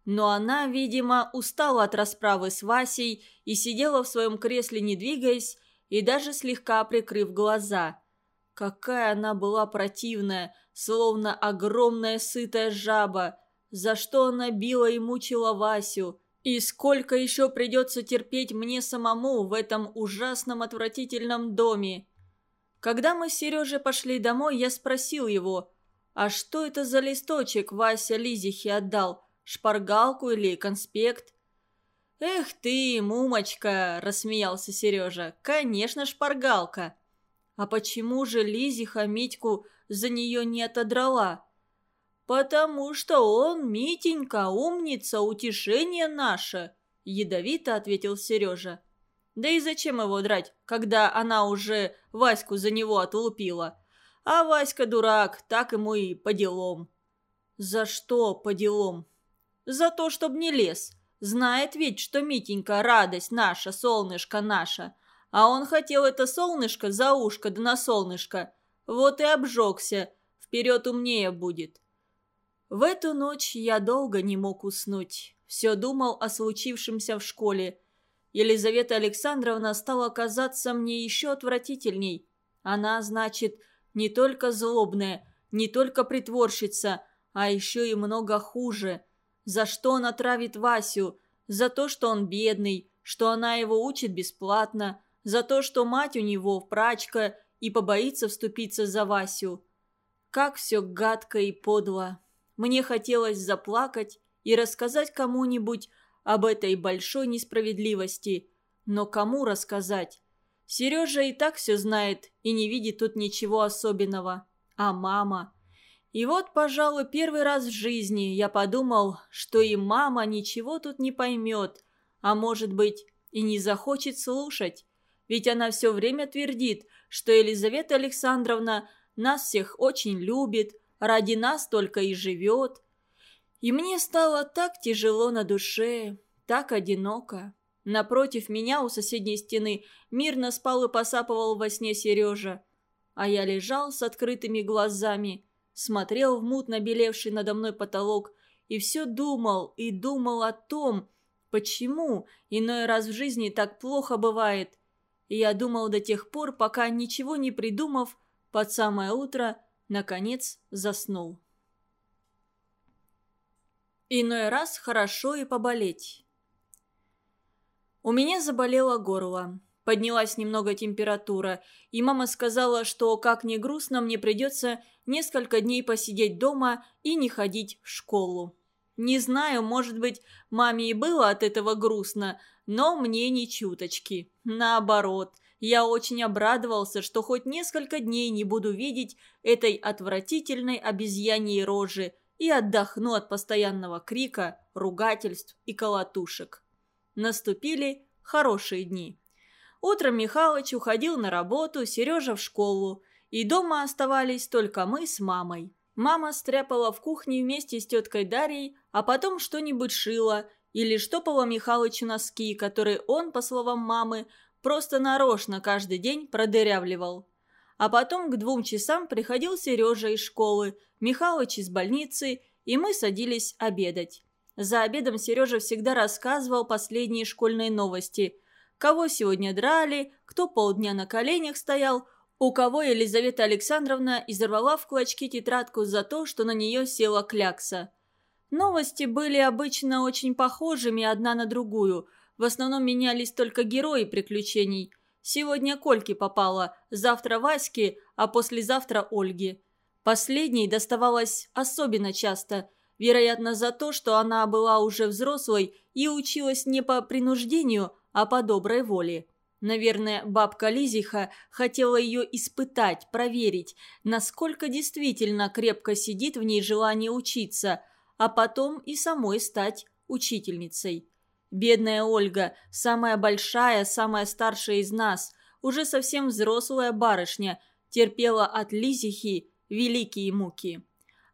Но она, видимо, устала от расправы с Васей и сидела в своем кресле, не двигаясь, и даже слегка прикрыв глаза – Какая она была противная, словно огромная сытая жаба. За что она била и мучила Васю? И сколько еще придется терпеть мне самому в этом ужасном отвратительном доме? Когда мы с Сережей пошли домой, я спросил его, а что это за листочек Вася Лизихе отдал? Шпаргалку или конспект? «Эх ты, мумочка!» – рассмеялся Сережа. «Конечно, шпаргалка!» А почему же Лизиха Митьку за нее не отодрала? «Потому что он, Митенька, умница, утешение наше», – ядовито ответил Сережа. «Да и зачем его драть, когда она уже Ваську за него отлупила? А Васька дурак, так ему и по делам». «За что по делам?» «За то, чтоб не лез. Знает ведь, что Митенька радость наша, солнышко наше. А он хотел это солнышко за ушко да на солнышко. Вот и обжегся. Вперед умнее будет. В эту ночь я долго не мог уснуть. Все думал о случившемся в школе. Елизавета Александровна стала казаться мне еще отвратительней. Она, значит, не только злобная, не только притворщица, а еще и много хуже. За что она травит Васю? За то, что он бедный, что она его учит бесплатно, за то, что мать у него прачка и побоится вступиться за Васю. Как все гадко и подло. Мне хотелось заплакать и рассказать кому-нибудь об этой большой несправедливости. Но кому рассказать? Сережа и так все знает и не видит тут ничего особенного. А мама... И вот, пожалуй, первый раз в жизни я подумал, что и мама ничего тут не поймет, а может быть и не захочет слушать. Ведь она все время твердит, что Елизавета Александровна нас всех очень любит, ради нас только и живет. И мне стало так тяжело на душе, так одиноко. Напротив меня у соседней стены мирно спал и посапывал во сне Сережа. А я лежал с открытыми глазами, смотрел в мутно белевший надо мной потолок и все думал и думал о том, почему иной раз в жизни так плохо бывает. И я думал до тех пор, пока, ничего не придумав, под самое утро, наконец заснул. Иной раз хорошо и поболеть. У меня заболело горло. Поднялась немного температура, и мама сказала, что как ни грустно, мне придется несколько дней посидеть дома и не ходить в школу. Не знаю, может быть, маме и было от этого грустно, но мне ни чуточки. Наоборот, я очень обрадовался, что хоть несколько дней не буду видеть этой отвратительной обезьяньей рожи, и отдохну от постоянного крика, ругательств и колотушек. Наступили хорошие дни. Утром Михалыч уходил на работу, Сережа в школу, и дома оставались только мы с мамой. Мама стряпала в кухне вместе с теткой Дарьей, а потом что-нибудь шила или штопала Михалычу носки, которые он, по словам мамы, просто нарочно каждый день продырявливал. А потом к двум часам приходил Сережа из школы, Михалыч из больницы, и мы садились обедать. За обедом Сережа всегда рассказывал последние школьные новости. Кого сегодня драли, кто полдня на коленях стоял, у кого Елизавета Александровна изорвала в клочки тетрадку за то, что на нее села клякса. Новости были обычно очень похожими одна на другую. В основном менялись только герои приключений – Сегодня Кольке попало, завтра Ваське, а послезавтра Ольге. Последней доставалось особенно часто, вероятно за то, что она была уже взрослой и училась не по принуждению, а по доброй воле. Наверное, бабка Лизиха хотела ее испытать, проверить, насколько действительно крепко сидит в ней желание учиться, а потом и самой стать учительницей. Бедная Ольга, самая большая, самая старшая из нас, уже совсем взрослая барышня, терпела от Лизихи великие муки.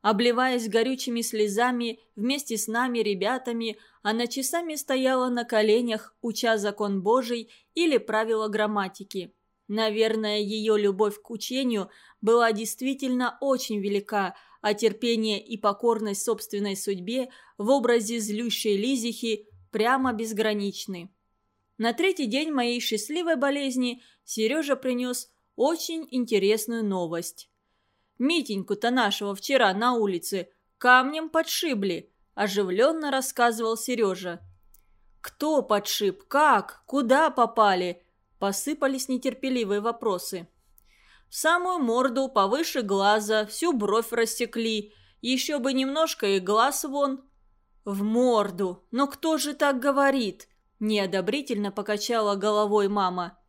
Обливаясь горючими слезами вместе с нами, ребятами, она часами стояла на коленях, уча закон Божий или правила грамматики. Наверное, ее любовь к учению была действительно очень велика, а терпение и покорность собственной судьбе в образе злющей Лизихи прямо безграничны. На третий день моей счастливой болезни Сережа принес очень интересную новость. «Митеньку-то нашего вчера на улице камнем подшибли», – оживленно рассказывал Сережа. «Кто подшиб? Как? Куда попали?» – посыпались нетерпеливые вопросы. В самую морду, повыше глаза, всю бровь рассекли. Еще бы немножко и глаз вон. «В морду! Но кто же так говорит?» Неодобрительно покачала головой мама.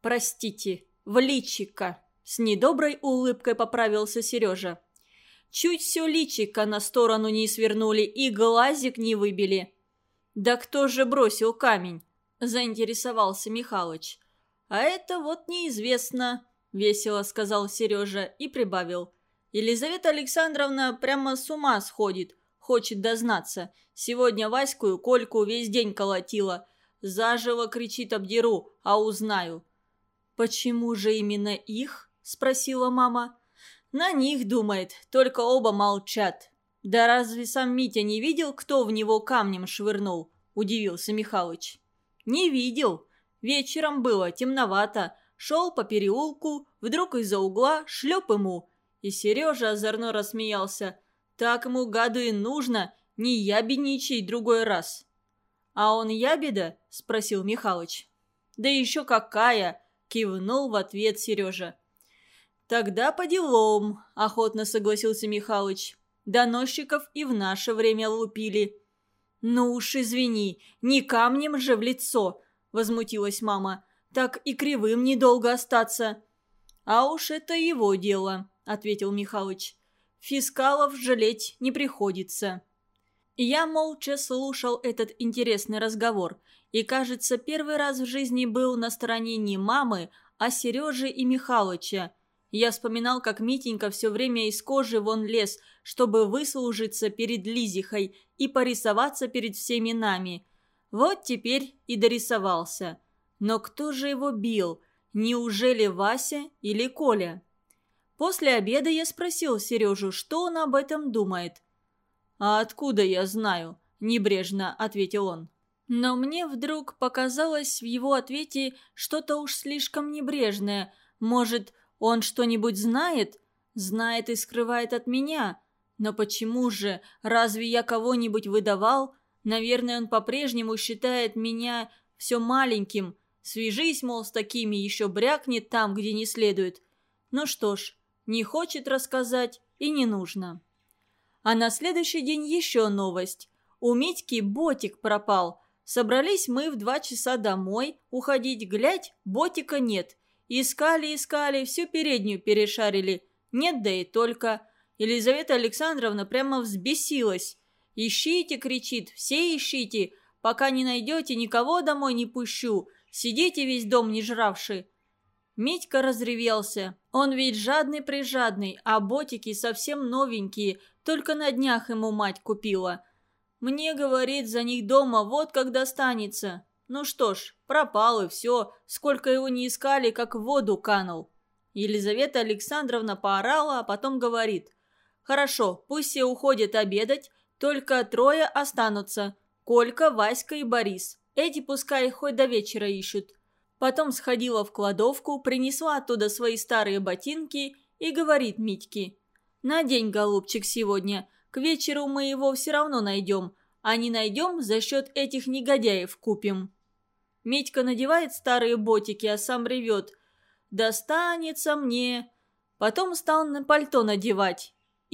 «Простите, в личико!» С недоброй улыбкой поправился Сережа. Чуть все личико на сторону не свернули и глазик не выбили. «Да кто же бросил камень?» – заинтересовался Михалыч. «А это вот неизвестно», – весело сказал Сережа и прибавил. «Елизавета Александровна прямо с ума сходит. Хочет дознаться. Сегодня Ваську и Кольку весь день колотила. Заживо кричит обдеру, а узнаю. «Почему же именно их?» – спросила мама. «На них, думает, только оба молчат». «Да разве сам Митя не видел, кто в него камнем швырнул?» – удивился Михалыч. «Не видел. Вечером было, темновато. Шел по переулку, вдруг из-за угла шлеп ему». И Сережа озорно рассмеялся – так ему, гаду, и нужно, не ябедничай другой раз». «А он ябеда?» – спросил Михалыч. «Да еще какая!» – кивнул в ответ Сережа. «Тогда по делам», – охотно согласился Михалыч. «Доносчиков и в наше время лупили». «Ну уж извини, не камнем же в лицо», – возмутилась мама. «Так и кривым недолго остаться». «А уж это его дело», – ответил Михалыч фискалов жалеть не приходится. Я молча слушал этот интересный разговор и, кажется, первый раз в жизни был на стороне не мамы, а Сережи и Михалыча. Я вспоминал, как Митенька все время из кожи вон лез, чтобы выслужиться перед Лизихой и порисоваться перед всеми нами. Вот теперь и дорисовался. Но кто же его бил? Неужели Вася или Коля? После обеда я спросил Сережу, что он об этом думает. «А откуда я знаю?» – небрежно ответил он. Но мне вдруг показалось в его ответе что-то уж слишком небрежное. Может, он что-нибудь знает? Знает и скрывает от меня. Но почему же? Разве я кого-нибудь выдавал? Наверное, он по-прежнему считает меня все маленьким. Свяжись, мол, с такими, еще брякнет там, где не следует. Ну что ж, не хочет рассказать и не нужно. А на следующий день еще новость. У Митьки ботик пропал. Собрались мы в два часа домой, уходить глядь, ботика нет. Искали, искали, всю переднюю перешарили. Нет, да и только. Елизавета Александровна прямо взбесилась. «Ищите!» – кричит. «Все ищите! Пока не найдете, никого домой не пущу. Сидите весь дом не жравши». Митька разревелся. Он ведь жадный-прижадный, а ботики совсем новенькие, только на днях ему мать купила. Мне, говорит, за них дома вот как достанется. Ну что ж, пропал и все, сколько его не искали, как в воду канул. Елизавета Александровна поорала, а потом говорит. «Хорошо, пусть все уходят обедать, только трое останутся. Колька, Васька и Борис. Эти пускай хоть до вечера ищут». Потом сходила в кладовку, принесла оттуда свои старые ботинки и говорит Митьке. «Надень, голубчик, сегодня. К вечеру мы его все равно найдем. А не найдем, за счет этих негодяев купим». Митька надевает старые ботики, а сам ревет. «Достанется мне!» Потом стал на пальто надевать.